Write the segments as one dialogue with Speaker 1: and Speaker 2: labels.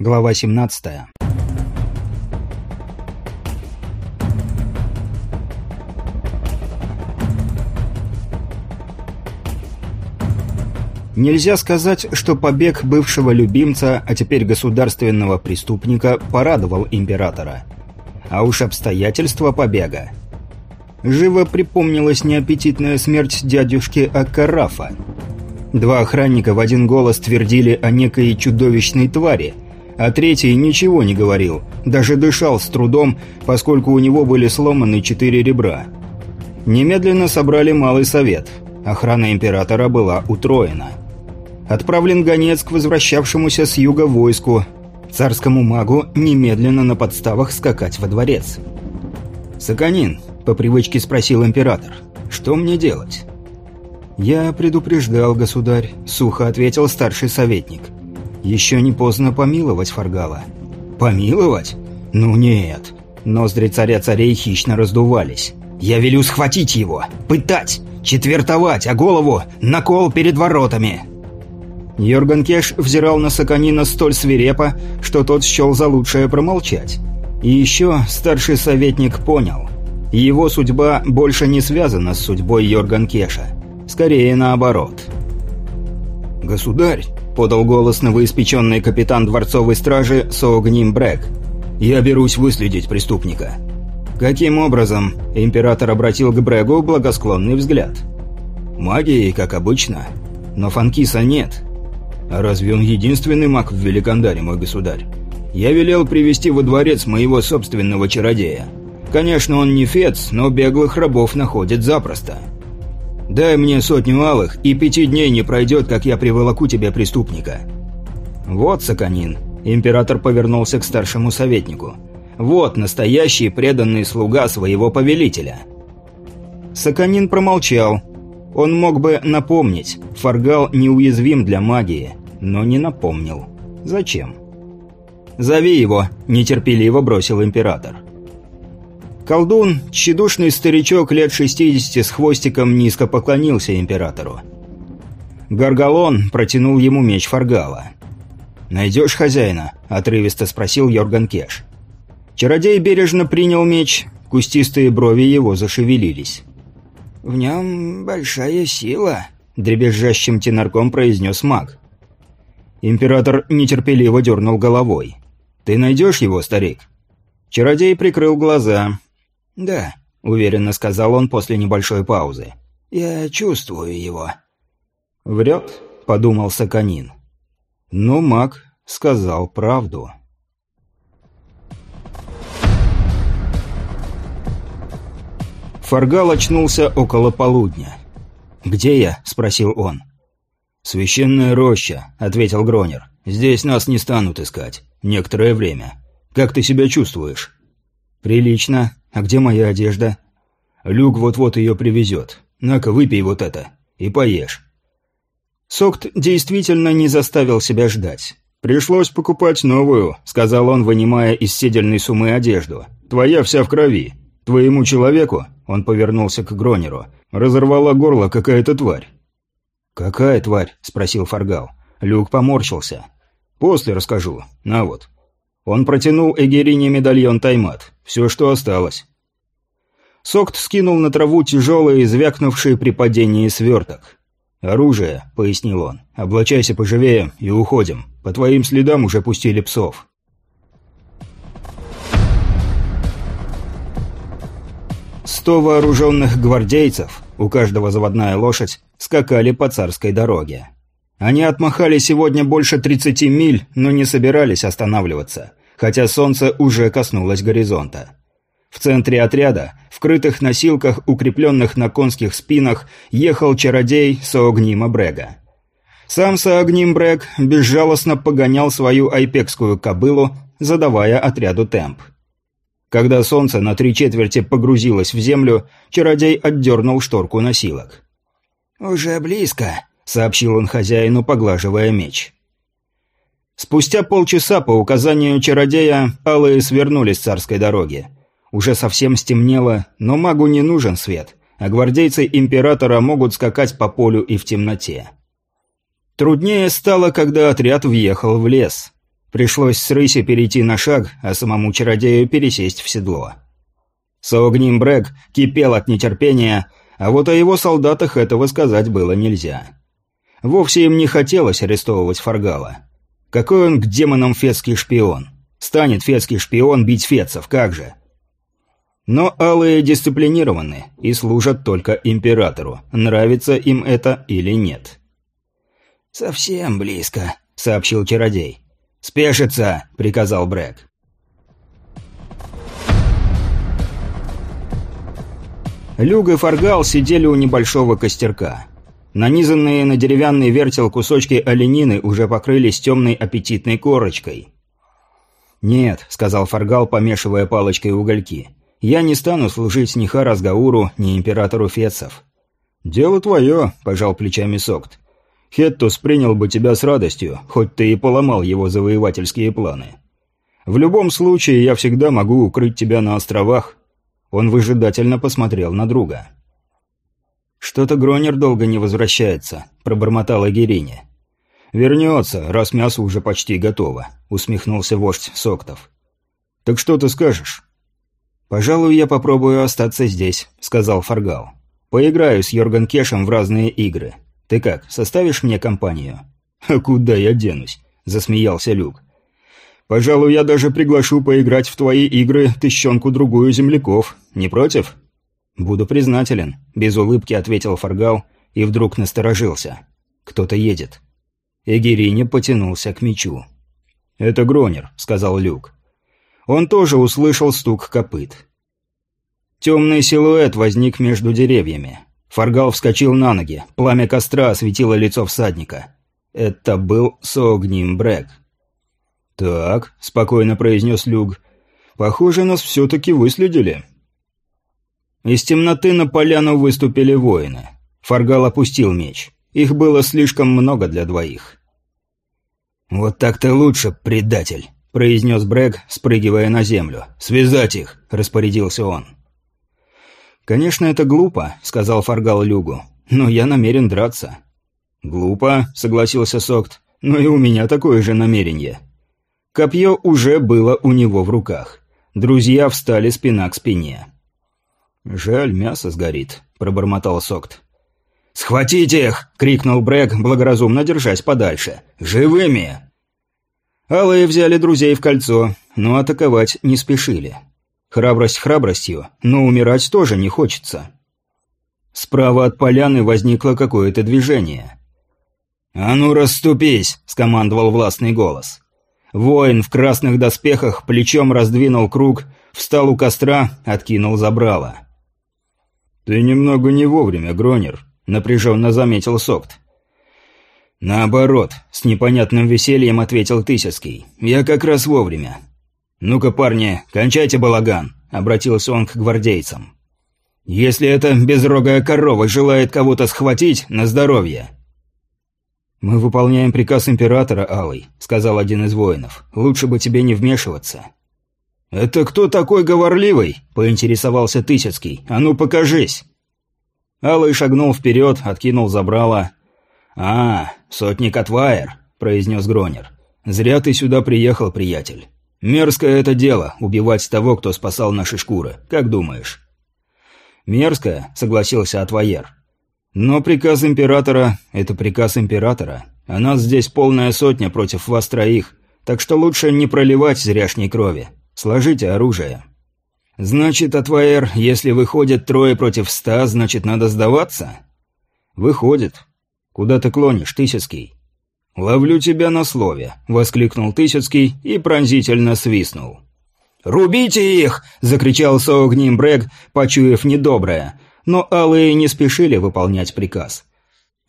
Speaker 1: Глава 17. Нельзя сказать, что побег бывшего любимца, а теперь государственного преступника, порадовал императора. А уж обстоятельства побега. Живо припомнилась неаппетитная смерть дядюшки Акарафа. Два охранника в один голос твердили о некой чудовищной твари, а третий ничего не говорил, даже дышал с трудом, поскольку у него были сломаны четыре ребра. Немедленно собрали малый совет. Охрана императора была утроена. Отправлен гонец к возвращавшемуся с юга войску. Царскому магу немедленно на подставах скакать во дворец. «Саканин», — по привычке спросил император, — «что мне делать?» «Я предупреждал, государь», — сухо ответил старший советник. «Еще не поздно помиловать Фаргала». «Помиловать? Ну нет». Ноздри царя-царей хищно раздувались. «Я велю схватить его, пытать, четвертовать, а голову на кол перед воротами!» Йорган Кеш взирал на Саканина столь свирепо, что тот счел за лучшее промолчать. И еще старший советник понял. Его судьба больше не связана с судьбой Йорган Кеша. Скорее наоборот. «Государь!» — подал голос новоиспеченный капитан дворцовой стражи Соогним Брэк. «Я берусь выследить преступника». Каким образом император обратил к Брэгу благосклонный взгляд? «Магией, как обычно. Но Фанкиса нет. А разве он единственный маг в Великандаре, мой государь? Я велел привести во дворец моего собственного чародея. Конечно, он не фец, но беглых рабов находит запросто. Дай мне сотню алых, и пяти дней не пройдет, как я приволоку тебе преступника». «Вот, Саканин», — император повернулся к старшему советнику. «Вот настоящий преданный слуга своего повелителя». Саканин промолчал. Он мог бы напомнить, Фаргал неуязвим для магии, но не напомнил. Зачем? «Зови его», — нетерпеливо бросил император. Колдун, тщедушный старичок лет 60 с хвостиком, низко поклонился императору. Гаргалон протянул ему меч Фаргала. «Найдешь хозяина?» – отрывисто спросил Йорган Кеш. Чародей бережно принял меч, кустистые брови его зашевелились.
Speaker 2: «В нем большая сила», –
Speaker 1: дребезжащим тенарком произнес маг. Император нетерпеливо дернул головой. «Ты найдешь его, старик?» Чародей прикрыл глаза.
Speaker 2: «Да», —
Speaker 1: уверенно сказал он после небольшой паузы.
Speaker 2: «Я чувствую его».
Speaker 1: «Врет», — подумал Саканин. Но маг сказал правду. Фаргал очнулся около полудня. «Где я?» — спросил он. «Священная роща», — ответил Гронер. «Здесь нас не станут искать. Некоторое время. Как ты себя чувствуешь?» «Прилично. А где моя одежда?» «Люк вот-вот ее привезет. На-ка, выпей вот это. И поешь». Сокт действительно не заставил себя ждать. «Пришлось покупать новую», — сказал он, вынимая из седельной суммы одежду. «Твоя вся в крови. Твоему человеку», — он повернулся к Гронеру, — «разорвала горло какая-то тварь». «Какая тварь?» — спросил Фаргал. Люк поморщился. «После расскажу. На вот». Он протянул Эгерине медальон Таймат. Все, что осталось. Сокт скинул на траву тяжелый, звякнувший при падении сверток. «Оружие», — пояснил он. «Облачайся поживее и уходим. По твоим следам уже пустили псов». Сто вооруженных гвардейцев, у каждого заводная лошадь, скакали по царской дороге. Они отмахали сегодня больше 30 миль, но не собирались останавливаться хотя солнце уже коснулось горизонта. В центре отряда, в крытых носилках, укрепленных на конских спинах, ехал чародей Саогнима Брега. Сам Саогним Брег безжалостно погонял свою айпекскую кобылу, задавая отряду темп. Когда солнце на три четверти погрузилось в землю, чародей отдернул шторку носилок.
Speaker 2: «Уже близко», — сообщил
Speaker 1: он хозяину, поглаживая меч. Спустя полчаса по указанию чародея алые свернули с царской дороги. Уже совсем стемнело, но магу не нужен свет, а гвардейцы императора могут скакать по полю и в темноте. Труднее стало, когда отряд въехал в лес. Пришлось с рыси перейти на шаг, а самому чародею пересесть в седло. Соогним Брэк кипел от нетерпения, а вот о его солдатах этого сказать было нельзя. Вовсе им не хотелось арестовывать Фаргала. Какой он к демонам фетский шпион? Станет фетский шпион бить фетцев, как же? Но алые дисциплинированы и служат только императору, нравится им это или нет.
Speaker 2: «Совсем близко», —
Speaker 1: сообщил чародей. «Спешится», — приказал Брэк. Люк и Фаргал сидели у небольшого костерка. Нанизанные на деревянный вертел кусочки оленины уже покрылись темной аппетитной корочкой. «Нет», — сказал Фаргал, помешивая палочкой угольки, — «я не стану служить ни Харазгауру, ни императору Фетцев». «Дело твое», — пожал плечами Сокт. «Хеттус принял бы тебя с радостью, хоть ты и поломал его завоевательские планы. В любом случае, я всегда могу укрыть тебя на островах, он выжидательно посмотрел на друга. «Что-то Гронер долго не возвращается», – пробормотала Герине. «Вернется, раз мясо уже почти готово», – усмехнулся вождь Соктов. «Так что ты скажешь?» «Пожалуй, я попробую остаться здесь», – сказал Фаргал. «Поиграю с Йорган Кешем в разные игры. Ты как, составишь мне компанию?» «А куда я денусь?» – засмеялся Люк. Пожалуй, я даже приглашу поиграть в твои игры тыщенку-другую земляков. Не против?» «Буду признателен», — без улыбки ответил Фаргал и вдруг насторожился. «Кто-то едет». Эгерини потянулся к мечу. «Это Гронер», — сказал Люк. Он тоже услышал стук копыт. Темный силуэт возник между деревьями. Фаргал вскочил на ноги, пламя костра осветило лицо всадника. Это был Согним Брэк. «Так», — спокойно произнес Люк, — «похоже, нас все-таки выследили». Из темноты на поляну выступили воины. Фаргал опустил меч. Их было слишком много для двоих. «Вот так-то лучше, предатель», — произнес Брэк, спрыгивая на землю. «Связать их», — распорядился он. «Конечно, это глупо», — сказал Фаргал Люгу, — «но я намерен драться». «Глупо», — согласился Сокт, — «но и у меня такое же намерение. Копье уже было у него в руках. Друзья встали спина к спине. «Жаль, мясо сгорит», — пробормотал Сокт. «Схватите их!» — крикнул Брэк, благоразумно держась подальше. «Живыми!» Алые взяли друзей в кольцо, но атаковать не спешили. Храбрость храбростью, но умирать тоже не хочется. Справа от поляны возникло какое-то движение. «А ну, расступись!» — скомандовал властный голос. Воин в красных доспехах плечом раздвинул круг, встал у костра, откинул забрало. «Ты немного не вовремя, Гронер», — напряженно заметил Сокт. «Наоборот», — с непонятным весельем ответил Тысяцкий. «Я как раз вовремя». «Ну-ка, парни, кончайте балаган», — обратился он к гвардейцам. «Если эта безрогая корова желает кого-то схватить, на здоровье. «Мы выполняем приказ императора, Алый», — сказал один из воинов. «Лучше бы тебе не вмешиваться». «Это кто такой говорливый?» — поинтересовался Тысяцкий. «А ну, покажись!» Алый шагнул вперед, откинул забрало. «А, сотник Атвайер», — произнес Гронер. «Зря ты сюда приехал, приятель. Мерзкое это дело — убивать того, кто спасал наши шкуры. Как думаешь?» «Мерзкое», — согласился Атвайер. Но приказ императора – это приказ императора. А нас здесь полная сотня против вас троих, так что лучше не проливать зряшней крови. Сложите оружие. Значит, Атваэр, если выходит трое против ста, значит, надо сдаваться? Выходит. Куда ты клонишь, Тысяцкий? «Ловлю тебя на слове», — воскликнул Тысяцкий и пронзительно свистнул. «Рубите их!» — закричал Соогним Брег, почуяв недоброе но алые не спешили выполнять приказ.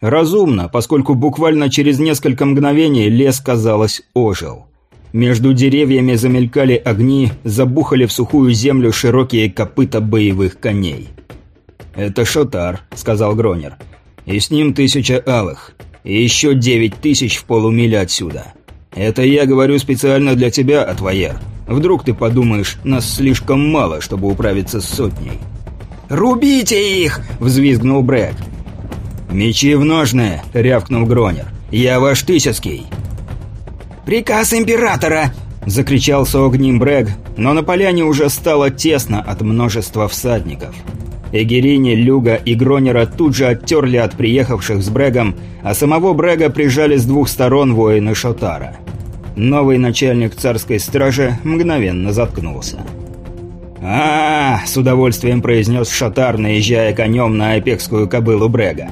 Speaker 1: Разумно, поскольку буквально через несколько мгновений лес, казалось, ожил. Между деревьями замелькали огни, забухали в сухую землю широкие копыта боевых коней. «Это Шотар», — сказал Гронер. «И с ним тысяча алых. И еще девять тысяч в полумиле отсюда. Это я говорю специально для тебя, Атвоер. Вдруг ты подумаешь, нас слишком мало, чтобы управиться с сотней». «Рубите их!» – взвизгнул Брэк. «Мечи в ножны!» – рявкнул Гронер. «Я ваш Тысяцкий!»
Speaker 2: Приказ императора!»
Speaker 1: — закричал Соогним Брег, но на поляне уже стало тесно от множества всадников. Эгерини, Люга и Гронера тут же оттерли от приехавших с Брегом, а самого Брега прижали с двух сторон воины Шотара. Новый начальник царской стражи мгновенно заткнулся. а, -а, -а с удовольствием произнес Шотар, наезжая конем на опекскую кобылу Брега.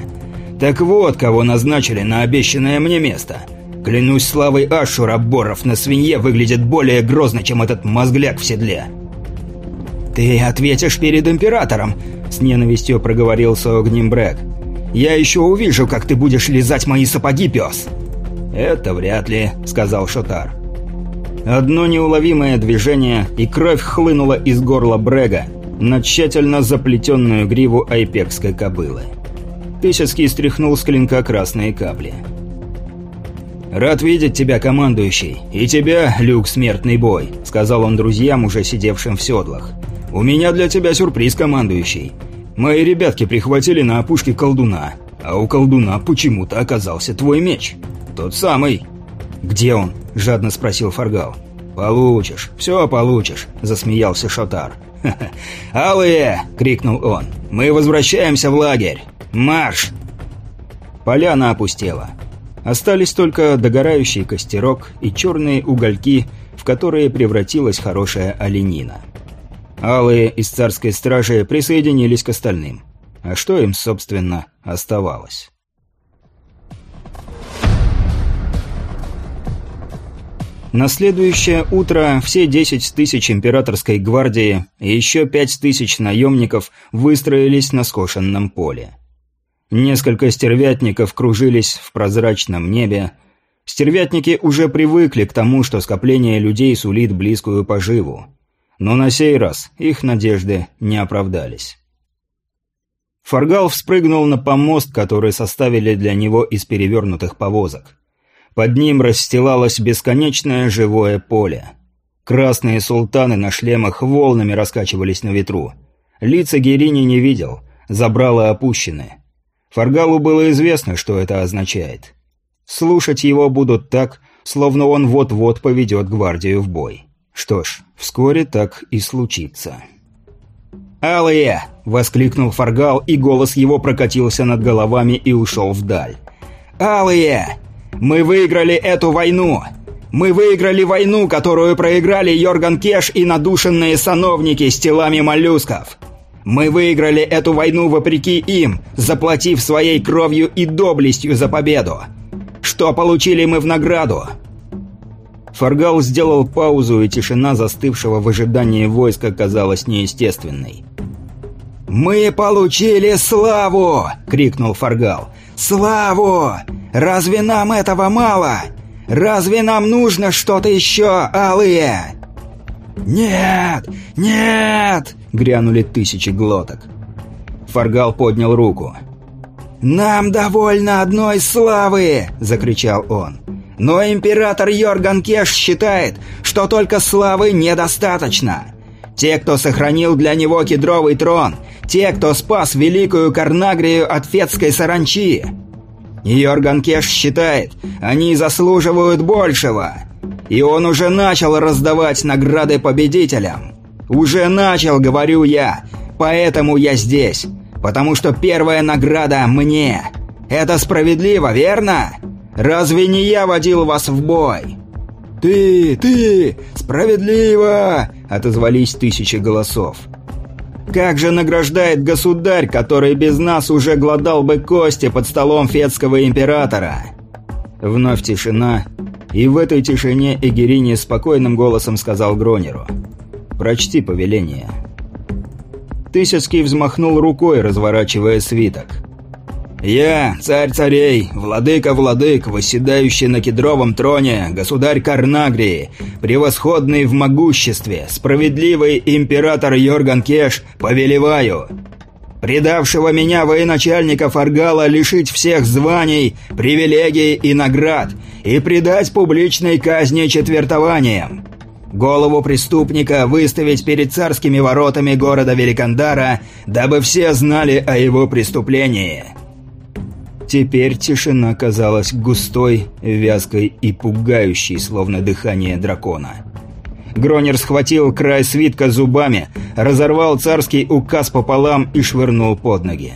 Speaker 1: «Так вот, кого назначили на обещанное мне место. Клянусь славой Ашура, Боров на свинье выглядит более грозно, чем этот мозгляк в седле». «Ты ответишь перед императором», — с ненавистью проговорил Соогним Брэк. «Я еще увижу, как ты будешь лизать мои сапоги, пес!» «Это вряд ли», — сказал Шотар. Одно неуловимое движение, и кровь хлынула из горла Брега на тщательно заплетенную гриву айпекской кобылы. Тысяцкий стряхнул с клинка красные капли. «Рад видеть тебя, командующий, и тебя, Люк, смертный бой», — сказал он друзьям, уже сидевшим в седлах. «У меня для тебя сюрприз, командующий. Мои ребятки прихватили на опушке колдуна, а у колдуна почему-то оказался твой меч. Тот самый». «Где он?» – жадно спросил Фаргал. «Получишь, все получишь», – засмеялся Шотар. «Ха -ха. «Алые!» – крикнул он. «Мы возвращаемся в лагерь! Марш!» Поляна опустела. Остались только догорающий костерок и черные угольки, в которые превратилась хорошая оленина. Алые из царской стражи присоединились к остальным. А что им, собственно, оставалось? На следующее утро все 10 тысяч императорской гвардии и еще 5 тысяч наемников выстроились на скошенном поле. Несколько стервятников кружились в прозрачном небе. Стервятники уже привыкли к тому, что скопление людей сулит близкую поживу. Но на сей раз их надежды не оправдались. Фаргал вспрыгнул на помост, который составили для него из перевернутых повозок. Под ним расстилалось бесконечное живое поле. Красные султаны на шлемах волнами раскачивались на ветру. Лица Герини не видел, забрала опущены. Фаргалу было известно, что это означает. Слушать его будут так, словно он вот-вот поведет гвардию в бой. Что ж, вскоре так и случится. «Алые!» — воскликнул Фаргал, и голос его прокатился над головами и ушел вдаль. «Алые! Мы выиграли эту войну! Мы выиграли войну, которую проиграли Йорган Кеш и надушенные сановники с телами моллюсков! Мы выиграли эту войну вопреки им, заплатив своей кровью и доблестью за победу! Что получили мы в награду?» Фаргал сделал паузу, и тишина застывшего в ожидании войска казалась неестественной. «Мы получили славу!» — крикнул Фаргал. «Славу! Разве нам этого мало? Разве нам нужно что-то еще, алые?» «Нет! Нет!» — грянули тысячи глоток. Фаргал поднял руку. «Нам довольно одной славы!» — закричал он. Но император Йорган Кеш считает, что только славы недостаточно. Те, кто сохранил для него кедровый трон, те, кто спас великую Карнагрию от фетской саранчи. Йорган Кеш считает, они заслуживают большего. И он уже начал раздавать награды победителям. Уже начал, говорю я, поэтому я здесь. Потому что первая награда мне. Это справедливо, верно? Разве не я водил вас в бой?» «Ты, ты! Справедливо!» — отозвались тысячи голосов. «Как же награждает государь, который без нас уже глодал бы кости под столом фетского императора?» Вновь тишина, и в этой тишине Эгерини спокойным голосом сказал Гронеру. «Прочти повеление». Тысяцкий взмахнул рукой, разворачивая свиток. «Я, царь царей, владыка владык, восседающий на кедровом троне, государь Карнагрии, превосходный в могуществе, справедливый император Йорган Кеш, повелеваю. Предавшего меня военачальника Фаргала лишить всех званий, привилегий и наград и предать публичной казни четвертованием. Голову преступника выставить перед царскими воротами города Великандара, дабы все знали о его преступлении». Теперь тишина казалась густой, вязкой и пугающей, словно дыхание дракона. Гронер схватил край свитка зубами, разорвал царский указ пополам и швырнул под ноги.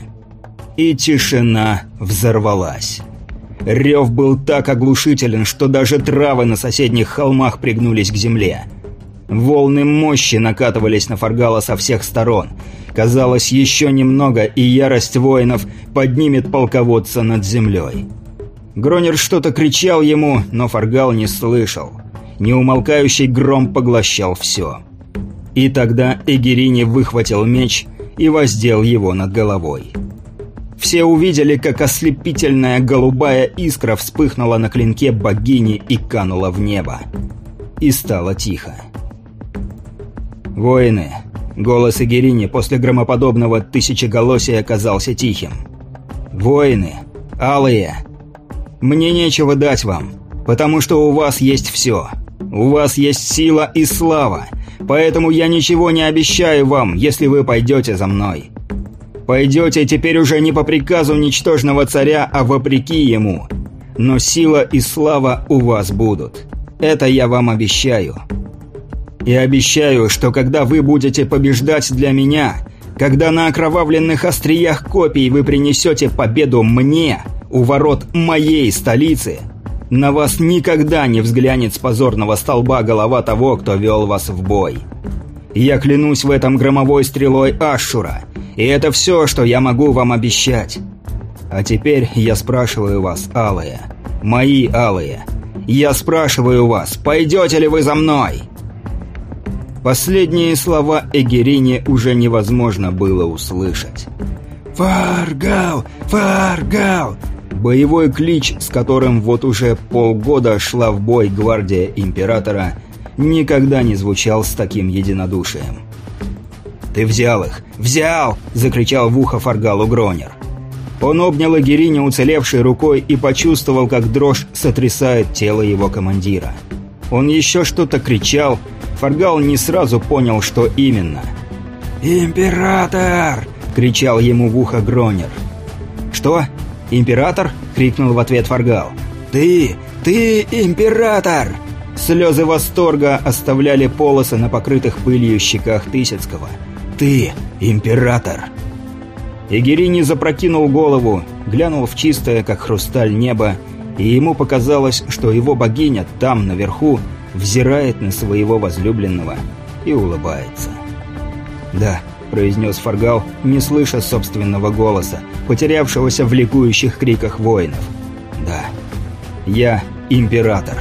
Speaker 1: И тишина взорвалась. Рев был так оглушителен, что даже травы на соседних холмах пригнулись к земле. Волны мощи накатывались на Фаргала со всех сторон. Казалось, еще немного, и ярость воинов поднимет полководца над землей. Гронер что-то кричал ему, но Фаргал не слышал. Неумолкающий гром поглощал все. И тогда Эгерини выхватил меч и воздел его над головой. Все увидели, как ослепительная голубая искра вспыхнула на клинке богини и канула в небо. И стало тихо. «Воины!» Голос Игерини после громоподобного тысячеголосия оказался тихим. «Воины! Алые! Мне нечего дать вам, потому что у вас есть все. У вас есть сила и слава, поэтому я ничего не обещаю вам, если вы пойдете за мной. Пойдете теперь уже не по приказу ничтожного царя, а вопреки ему. Но сила и слава у вас будут. Это я вам обещаю. И обещаю, что когда вы будете побеждать для меня, когда на окровавленных остриях копий вы принесете победу мне, у ворот моей столицы, на вас никогда не взглянет с позорного столба голова того, кто вел вас в бой. Я клянусь в этом громовой стрелой Ашура, и это все, что я могу вам обещать. А теперь я спрашиваю вас, алые, мои алые, я спрашиваю вас, пойдете ли вы за мной?» Последние слова Эгерине уже невозможно было услышать. «Фаргал! Фаргал!» Боевой клич, с которым вот уже полгода шла в бой гвардия Императора, никогда не звучал с таким единодушием. «Ты взял их! Взял!» – закричал в ухо Фаргалу Гронер. Он обнял Агирине уцелевшей рукой и почувствовал, как дрожь сотрясает тело его командира. Он еще что-то кричал, Фаргал не сразу понял, что именно. «Император!» – кричал ему в ухо Гронер. «Что? Император?» – крикнул в ответ Фаргал. «Ты! Ты император!» Слезы восторга оставляли полосы на покрытых пылью щеках Тысяцкого. «Ты император!» Игерини запрокинул голову, глянул в чистое, как хрусталь, небо, и ему показалось, что его богиня там, наверху, взирает на своего возлюбленного и улыбается. «Да», — произнес Фаргал, не слыша собственного голоса, потерявшегося в ликующих криках воинов. «Да, я император».